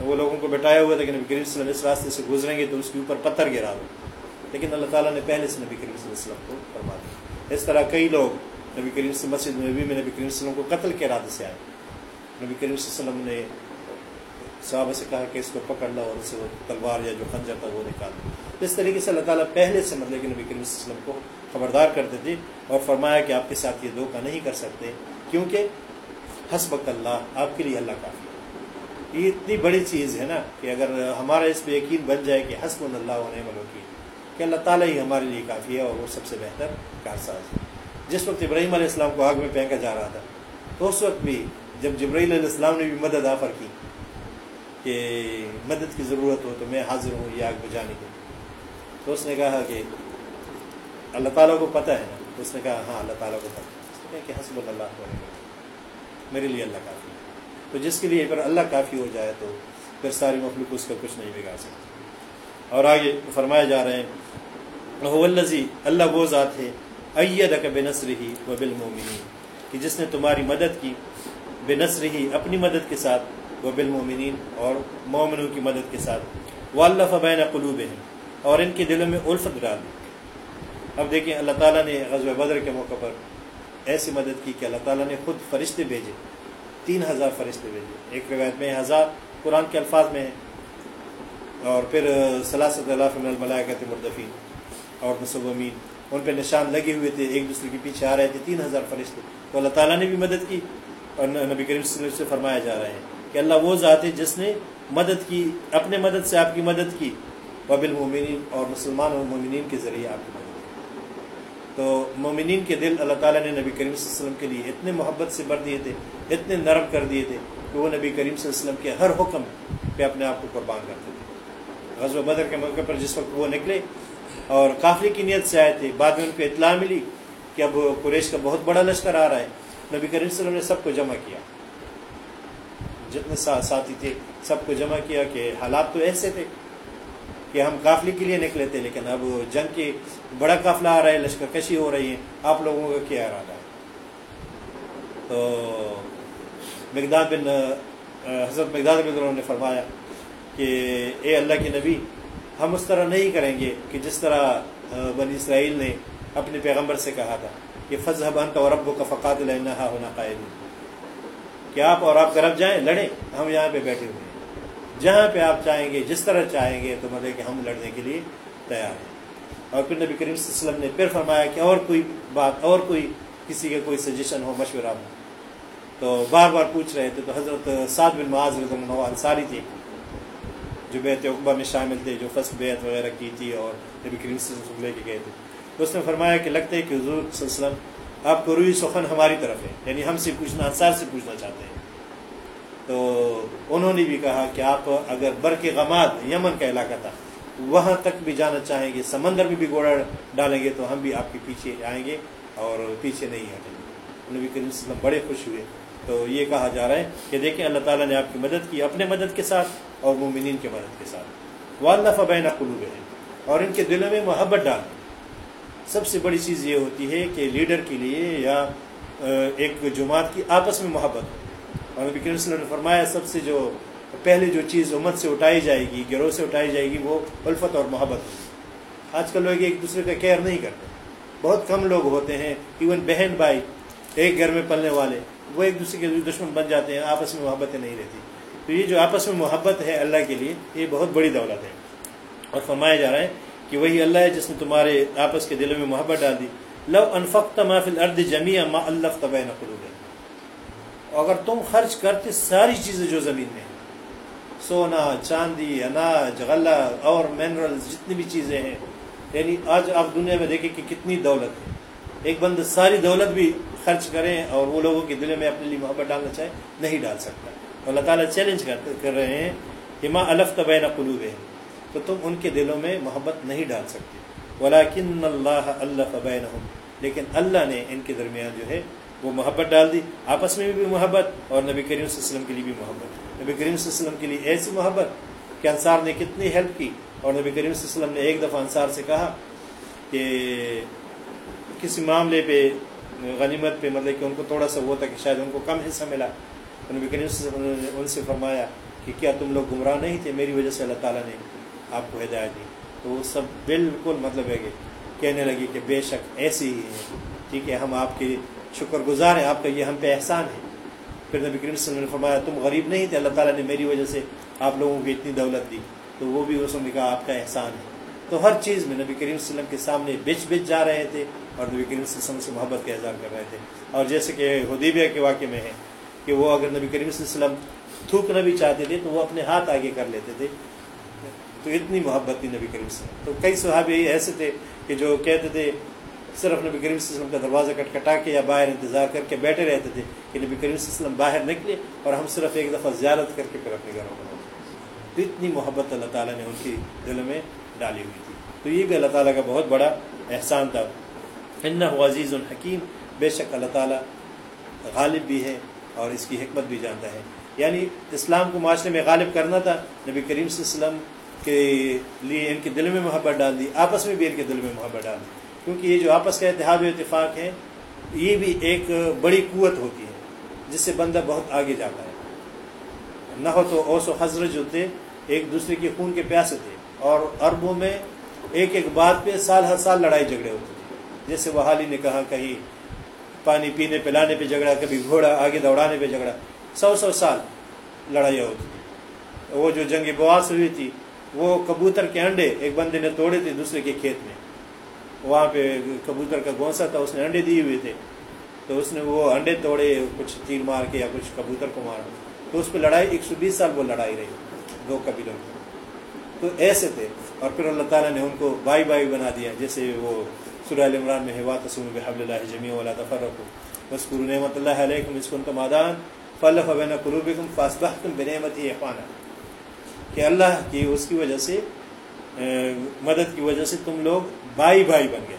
وہ لوگوں کو بٹایا ہوا تھا کہ نبی کریم صلی اللہ علیہ وسلم اس راستے سے گزریں گے تو اس کے اوپر پتھر گرا دو۔ لیکن اللہ تعالیٰ نے پہلے سے نبی کریم صلی اللہ علیہ وسلم کو فرما دیا۔ اس طرح کئی لوگ نبی کریم صلی مسجد نبی میں نبی کریم صلی اللہ علیہ وسلم کو قتل کے ارادے سے آئے۔ نبی کریم صلی اللہ علیہ وسلم نے صحابہ سے کہا کہ اس کو پکڑ لو اور اسے وہ تلوار یا جو خنجر تھا وہ نکال دو۔ اس طریقے سے اللہ تعالیٰ پہلے سے مطلب کہ نبی کریم صلی اللہ علیہ وسلم کو خبردار کرتے تھے اور فرمایا کہ آپ کے ساتھ یہ دھوکہ نہیں کر سکتے کیونکہ حسبک اللہ، آپ کے لیے اللہ کافی یہ اتنی بڑی چیز ہے نا کہ اگر ہمارا اس پہ یقین بن جائے کہ حسب اللہ علیہ وکی کہ اللہ تعالیٰ ہی ہمارے لیے کافی ہے اور وہ سب سے بہتر کارساز ہے۔ جس وقت ابراہیم علیہ السلام کو آگ میں پھینکا جا رہا تھا، تو اس وقت بھی جب جبرائیل علیہ السلام نے بھی مدد آفر کی کہ مدد کی ضرورت ہو تو میں حاضر ہوں یہ آگ بجانے کے تو اس نے کہا کہ اللہ تعالیٰ کو پتہ ہے نا اس نے کہا ہاں اللہ تعالیٰ کو پتہ چکے ہیں کہ حسب اللہ میرے لیے اللہ کافی تو جس کے لیے پھر اللہ کافی ہو جائے تو پھر ساری مخلوق اس کا کچھ نہیں بگاڑ سکتی۔ اور آگے فرمایا جا رہے ہیں وہ اللہ وہ ذات ہے اید بے نثر ہی و بالمومنین کہ جس نے تمہاری مدد کی بے نثر ہی اپنی مدد کے ساتھ وہ بالمومنین اور مومنوں کی مدد کے ساتھ۔ وہ اللہ فبین قلوب ہیں اور ان کے دلوں میں الفت ڈال دی۔ اب دیکھیں، اللہ تعالیٰ نے غزوہ بدر کے موقع پر ایسی مدد کی کہ اللہ تعالیٰ نے خود فرشتے بھیجے۔ تین ہزار فرشتے بھیجے۔ ایک روایت میں ہزار، قرآن کے الفاظ میں ہیں اور پھر سلاست اللہ الملائکت مردفین۔ اور مصومین۔ ان پہ نشان لگے ہوئے تھے، ایک دوسرے کے پیچھے آ رہے تھے، تین ہزار فرشتے تو اللہ تعالیٰ نے بھی مدد کی۔ اور نبی کریم صلی اللہ علیہ وسلم سے فرمایا جا رہا ہے کہ اللہ وہ ذات ہے جس نے مدد کی، اپنے مدد سے آپ کی مدد کی۔ وبل مومنین اور مسلمان اور مومنین کے ذریعے آپ کی مدد۔ تو مومنین کے دل اللہ تعالیٰ نے نبی کریم صلی اللہ علیہ وسلم کے لیے اتنے محبت سے بھر دیے تھے، اتنے نرم کر دیے تھے کہ وہ نبی کریم صلی اللہ علیہ وسلم کے ہر حکم پہ اپنے آپ کو قربان کرتے تھے۔ غزوہ بدر کے موقع پر جس وقت وہ نکلے اور قافلے کی نیت سے آئے تھے، بعد میں ان کو اطلاع ملی کہ اب قریش کا بہت بڑا لشکر آ رہا ہے۔ نبی کریم صلی اللہ علیہ وسلم نے سب کو جمع کیا۔ جتنے ساتھی تھے، سب کو جمع کیا کہ حالات تو ایسے تھے۔ کہ ہم قافلے کے لیے نکلے تھے، لیکن اب جنگ کے بڑا قافلہ آ رہا ہے، لشکر کشی ہو رہی ہے آپ لوگوں کا کیا ارادہ ہے؟ تو مقداد بن، حضرت مقداد بن نے فرمایا کہ اے اللہ کے نبی، ہم اس طرح نہیں کریں گے کہ جس طرح بنی اسرائیل نے اپنے پیغمبر سے کہا تھا کہ فض حبان کا رب کا فقات ہونا قائد کہ آپ اور آپ گرب جائیں؟ لڑیں۔ ہم یہاں پہ بیٹھے ہوئے جہاں پہ آپ چاہیں گے، جس طرح چاہیں گے، تو مطلب کہ ہم لڑنے کے لیے تیار ہیں۔ اور پھر نبی کریم صلی اللہ علیہ وسلم نے پھر فرمایا کہ اور کوئی بات، اور کوئی کسی کا کوئی سجیشن ہو، مشورہ ہو۔ تو بار بار پوچھ رہے تھے، تو حضرت سعد بن معاذ رضی اللہ انصاری تھی جو بیت عقبہ میں شامل تھے، جو فسٹ بیت وغیرہ کی تھی اور نبی کریم صلی اللہ علیہ وسلم لے کے گئے تھے۔ تو اس نے فرمایا کہ لگتا ہے کہ حضور صلی اللہ علیہ وسلم، آپ کو روئی سخن ہماری طرف ہے۔ یعنی ہم سے پوچھنا، انصار سے پوچھنا چاہتے ہیں۔ تو انہوں نے بھی کہا کہ آپ اگر بر کے غماد یمن کا علاقہ تھا، وہاں تک بھی جانا چاہیں گے، سمندر میں بھی گوڑا ڈالیں گے، تو ہم بھی آپ کے پیچھے آئیں گے اور پیچھے نہیں ہٹیں گے۔ نبی کریم وسلم بڑے خوش ہوئے۔ تو یہ کہا جا رہا ہے کہ دیکھیں، اللہ تعالیٰ نے آپ کی مدد کی، اپنے مدد کے ساتھ اور مومنین کے مدد کے ساتھ۔ واللہ فبین قلوب ہے اور ان کے دلوں میں محبت ڈال۔ سب سے بڑی چیز یہ ہوتی ہے کہ لیڈر کے لیے یا ایک جماعت کی آپس میں محبت ہو۔ اور نبی کریم صلی اللہ نے فرمایا سب سے جو پہلے جو چیز امت سے اٹھائی جائے گی، گروہ سے اٹھائی جائے گی، وہ الفت اور محبت ہوگی آج کل لوگ ایک دوسرے کا کیئر نہیں کرتے۔ بہت کم لوگ ہوتے ہیں ایون بہن بھائی ایک گھر میں پلنے والے، وہ ایک دوسرے کے دشمن بن جاتے ہیں، آپس میں محبتیں نہیں رہتی۔ تو یہ جو آپس میں محبت ہے اللہ کے لیے، یہ بہت بڑی دولت ہے۔ اور فرمایا جا رہا ہے کہ وہی اللہ ہے جس نے تمہارے آپس کے دلوں میں محبت ڈال دی۔ لو انفقت ما فی الارض جميعا ما الفت بین قلوب اگر تم خرچ کرتے ساری چیزیں جو زمین میں ہیں سونا، چاندی، اناج، غلہ اور منرلز جتنی بھی چیزیں ہیں یعنی آج آپ دنیا میں دیکھیں کہ کتنی دولت ہے۔ ایک بند ساری دولت بھی خرچ کریں اور وہ لوگوں کے دلوں میں اپنے لیے محبت ڈالنا چاہے، نہیں ڈال سکتا۔ اللہ تعالیٰ چیلنج کر رہے ہیں کہ ماں الف طبین قلوب ہے تو تم ان کے دلوں میں محبت نہیں ڈال سکتے۔ ولاکن اللہ اللہ طبین لیکن اللہ نے ان کے درمیان جو ہے وہ محبت ڈال دی، آپس میں بھی محبت اور نبی کریم صلی اللہ علیہ وسلم کے لیے بھی محبت۔ نبی کریم صلی اللہ علیہ وسلم کے لیے ایسی محبت کہ انصار نے کتنی ہیلپ کی اور نبی کریم صلی اللہ علیہ وسلم نے ایک دفعہ انصار سے کہا کہ کسی معاملے پہ، غنیمت پہ مطلب کہ ان کو تھوڑا سا وہ تھا کہ شاید ان کو کم حصہ ملا۔ نبی کریم صلی اللہ علیہ وسلم نے ان سے فرمایا کہ کیا تم لوگ گمراہ نہیں تھے؟ میری وجہ سے اللہ تعالیٰ نے آپ کو ہدایت دی۔ تو وہ سب بالکل مطلب ہے کہ کہنے لگی کہ بے شک ایسی ہی ہے ٹھیک ہے، ہم آپ کے شکر گزار ہیں، آپ کا یہ ہم پہ احسان ہے۔ پھر نبی کریم صلی اللہ علیہ وسلم نے فرمایا، تم غریب نہیں تھے، اللہ تعالیٰ نے میری وجہ سے آپ لوگوں کو اتنی دولت دی۔ تو وہ بھی اس نے کہا، آپ کا احسان ہے۔ تو ہر چیز میں نبی کریم صلی اللہ علیہ وسلم کے سامنے بچ بچ جا رہے تھے اور نبی کریم صلی اللہ علیہ وسلم سے محبت کا اظہار کر رہے تھے۔ اور جیسے کہ حدیبیہ کے واقعے میں ہے کہ وہ اگر نبی کریم صلی اللہ علیہ وسلم تھوکنا بھی چاہتے تھے، تو وہ اپنے ہاتھ آگے کر لیتے تھے۔ تو اتنی محبت تھی نبی کریم صلی اللہ علیہ وسلم۔ تو کئی صحابی ایسے تھے کہ جو کہتے تھے صرف نبی کریم صلی اللہ علیہ وسلم کا دروازہ کٹ کٹا کے یا باہر انتظار کر کے بیٹھے رہتے تھے کہ نبی کریم صلی اللہ علیہ وسلم باہر نکلے اور ہم صرف ایک دفعہ زیارت کر کے پھر اپنے گھروں میں تو اتنی محبت اللہ تعالیٰ نے ان کی دل میں ڈالی ہوئی تھی۔ تو یہ بھی اللہ تعالیٰ کا بہت بڑا احسان تھا۔ عزیز الحکیم بے شک اللہ تعالیٰ غالب بھی ہے اور اس کی حکمت بھی جانتا ہے۔ یعنی اسلام کو معاشرے میں غالب کرنا تھا، نبی کریم صلی اللہ علیہ وسلم کے لیے ان کے دل میں محبت ڈال دی، آپس میں بھی ان کے دل میں محبت ڈال دی۔ کیونکہ یہ جو آپس کا اتحاد و اتفاق ہے، یہ بھی ایک بڑی قوت ہوتی ہے، جس سے بندہ بہت آگے جاتا ہے۔ نہ ہو تو اوس و حضرت جو تھے، ایک دوسرے کے خون کے پیاسے تھے۔ اور عربوں میں ایک ایک بات پہ سال ہر سال لڑائی جھگڑے ہوتے تھے۔ جیسے وہ حالی نے کہا، کہیں پانی پینے پلانے پہ جھگڑا، کبھی گھوڑا آگے دوڑانے پہ جھگڑا۔ سو سو سال لڑائیاں ہوتی تھی وہ جو جنگ بواس ہوئی تھی، وہ کبوتر کے انڈے ایک بندے نے توڑے تھے دوسرے کے کھیت میں۔ وہاں پہ کبوتر کا گونسا تھا، اس نے انڈے دیے ہوئے تھے۔ تو اس نے وہ انڈے توڑے، کچھ تیر مار کے یا کچھ کبوتر کو مارا۔ تو اس پہ لڑائی، ایک سو بیس سال وہ لڑائی رہی، دو قبیلوں کی۔ تو ایسے تھے۔ اور پھر اللہ تعالیٰ نے ان کو بائی بائی بنا دیا، جیسے وہ سورہ عمران میں ہوا تسم بحب اللہ جمی والا دفر رکھو بس قرو نعمت اللہ علیکم اسکن تو مادان فلف وبین قلوب فاسبہ تم بنعمت ہی کہ اللہ کی اس کی وجہ سے مدد کی وجہ سے تم لوگ بھائی بھائی بن گئے۔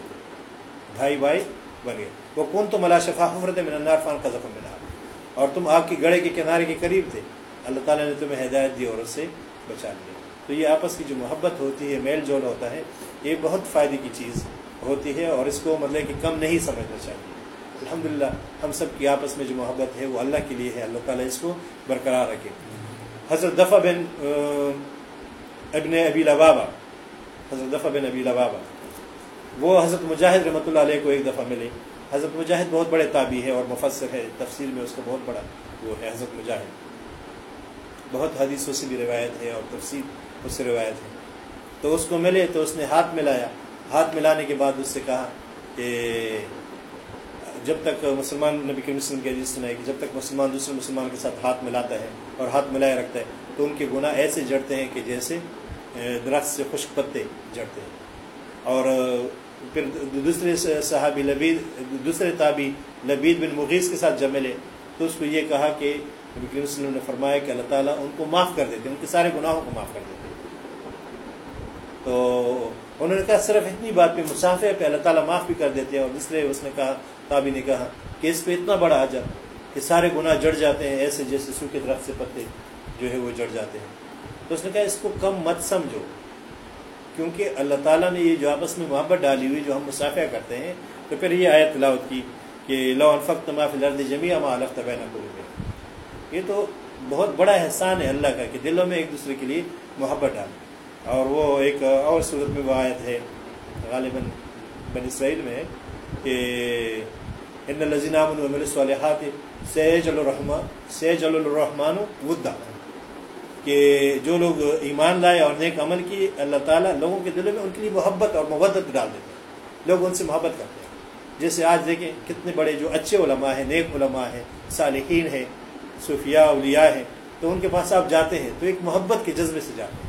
بھائی بھائی بن گئے۔ وہ کون تو ملا شفا حفرت میں النار فان کا زخم ملا اور تم آپ کی گڑے کے کنارے کے قریب تھے۔ اللہ تعالیٰ نے تمہیں ہدایت دی اور اس سے بچا لیا۔ تو یہ آپس کی جو محبت ہوتی ہے، میل جول ہوتا ہے، یہ بہت فائدے کی چیز ہوتی ہے اور اس کو مطلب کہ کم نہیں سمجھنا چاہیے۔ الحمدللہ، ہم سب کی آپس میں جو محبت ہے، وہ اللہ کے لیے ہے۔ اللہ تعالیٰ اس کو برقرار رکھے۔ حضرت دفعہ بن ابن ابی لبابا حضرت دفعہ بن ابی لبابا وہ حضرت مجاہد رحمۃ اللہ علیہ کو ایک دفعہ ملے۔ حضرت مجاہد بہت بڑے تابی ہے اور مفسر ہے تفصیل میں اس کا بہت بڑا وہ ہے، حضرت مجاہد۔ بہت حدیثوں سے بھی روایت ہے اور تفصیل اس سے روایت ہے۔ تو اس کو ملے تو اس نے ہاتھ ملایا۔ ہاتھ ملانے کے بعد اس سے کہا کہ جب تک مسلمان نبی کے مسلم کی حدیث سنائے کہ جب تک مسلمان دوسرے مسلمان کے ساتھ ہاتھ ملاتا ہے اور ہاتھ ملائے رکھتا ہے، تو ان کے گناہ ایسے جڑتے ہیں کہ جیسے درخت سے خشک پتے جڑتے ہیں۔ اور پھر دوسرے صحابی لبید، دوسرے تابی لبید بن مغیث کے ساتھ جب ملے تو اس کو یہ کہا کہ نبی کریم وسلم نے فرمایا کہ اللہ تعالیٰ ان کو معاف کر دیتے ان کے سارے گناہوں کو معاف کر دیتے تو انہوں نے کہا صرف اتنی بات پہ مسافر پہ اللہ تعالیٰ معاف بھی کر دیتے ہیں اور دوسرے اس نے کہا، تابی نے کہا کہ اس پہ اتنا بڑا عجب کہ سارے گناہ جڑ جاتے ہیں، ایسے جیسے سوکھے درخت سے پتے جو ہے وہ جڑ جاتے ہیں۔ تو اس نے کہا اس کو کم مت سمجھو۔ کیونکہ اللہ تعالیٰ نے یہ جو آپس میں محبت ڈالی ہوئی جو ہم مسافہ کرتے ہیں، تو پھر یہ آیت تلاوت کی کہ لو انفق معافی لرد جمیع ما الف طبع نہ یہ تو بہت بڑا احسان ہے اللہ کا کہ دلوں میں ایک دوسرے کے لیے محبت ڈال۔ اور وہ ایک اور صورت میں وہ آیت ہے غالباً بن اسرائیل میں کہ ان الزین امن صالحات سیج الرحمان سیج الرحمان ودا کہ جو لوگ ایمان لائے اور نیک عمل کی اللہ تعالیٰ لوگوں کے دلوں میں ان کے لیے محبت اور مبت ڈال دیتے ہیں۔ لوگ ان سے محبت کرتے ہیں۔ جیسے آج دیکھیں کتنے بڑے جو اچھے علماء ہیں، نیک علماء ہیں، صالحین ہیں، صوفیاء، اولیاء ہیں، تو ان کے پاس آپ جاتے ہیں تو ایک محبت کے جذبے سے جاتے ہیں۔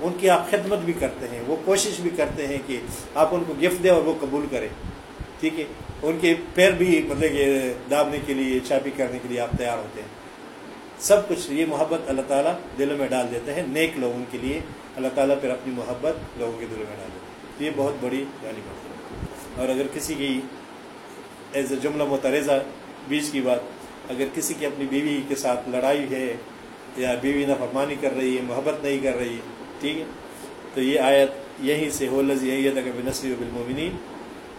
ان کی آپ خدمت بھی کرتے ہیں، وہ کوشش بھی کرتے ہیں کہ آپ ان کو گفٹ دیں اور وہ قبول کریں۔ ٹھیک ہے؟ ان کے پیر بھی مطلب کہ دابنے کے لیے چاپی کرنے کے لیے آپ تیار ہوتے ہیں۔ سب کچھ یہ محبت اللہ تعالیٰ دلوں میں ڈال دیتے ہیں، نیک لوگوں کے لیے اللہ تعالیٰ پھر اپنی محبت لوگوں کے دلوں میں ڈال دیتے ہیں۔ یہ بہت بڑی جانی بات ہے۔ اور اگر کسی کی ایز اے جملہ مترزہ بیچ کی بات، اگر کسی کی اپنی بیوی کے ساتھ لڑائی ہے یا بیوی نفرمانی کر رہی ہے، محبت نہیں کر رہی ہے ٹھیک ہے؟ تو یہ آیت یہیں سے ہو لذ یہی ہے اگر نصری و بالمومنین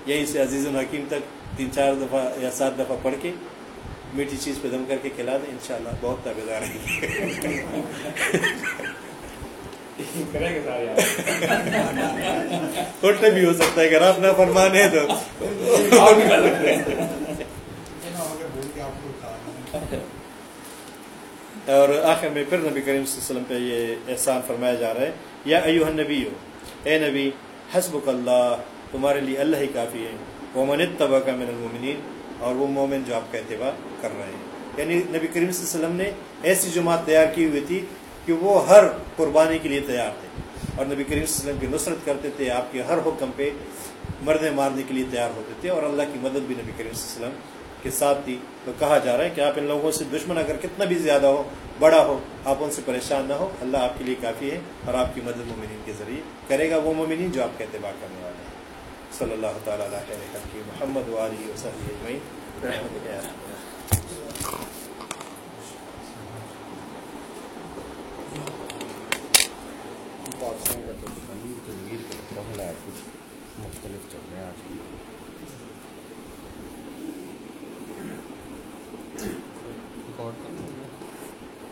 یہیں سے عزیز الحکیم تک تین چار دفعہ یا سات دفعہ پڑھ کے میٹھی چیز پہ دم کر کے کھلا دیں انشاءاللہ بہت تابے دار ہیں الٹے بھی ہو سکتا ہے اگر آپ نہ فرمان ہے تو۔ اور آخر میں پھر نبی کریم صلی اللہ علیہ وسلم پہ یہ احسان فرمایا جا رہا ہے یا ایوہ النبی ہو اے نبی حسبک اللہ تمہارے لیے اللہ ہی کافی ہے۔ ومن اتبع کا من المومنین اور وہ مومن جو آپ کا اتباع کر رہے ہیں۔ یعنی نبی کریم صلی اللہ علیہ وسلم نے ایسی جماعت تیار کی ہوئی تھی کہ وہ ہر قربانی کے لیے تیار تھے۔ اور نبی کریم صلی اللہ علیہ وسلم کی نصرت کرتے تھے، آپ کے ہر حکم پہ مرنے مارنے کے لیے تیار ہوتے تھے اور اللہ کی مدد بھی نبی کریم صلی اللہ علیہ وسلم کے ساتھ تھی۔ تو کہا جا رہا ہے کہ آپ ان لوگوں سے دشمن اگر کتنا بھی زیادہ ہو، بڑا ہو، آپ ان سے پریشان نہ ہو، اللہ آپ کے لیے کافی ہے اور آپ کی مدد مومنین کے ذریعے کرے گا وہ مومنین جو آپ کا اتباع کرنے والے ہیں۔ صلی اللہ تعالیٰ علیہ خلقی محمد والی وصحبہ اجمعین رحمتک پاکستان کا تو تنویر کا ہے کچھ مختلف چل رہے ہیں آج ریکارڈ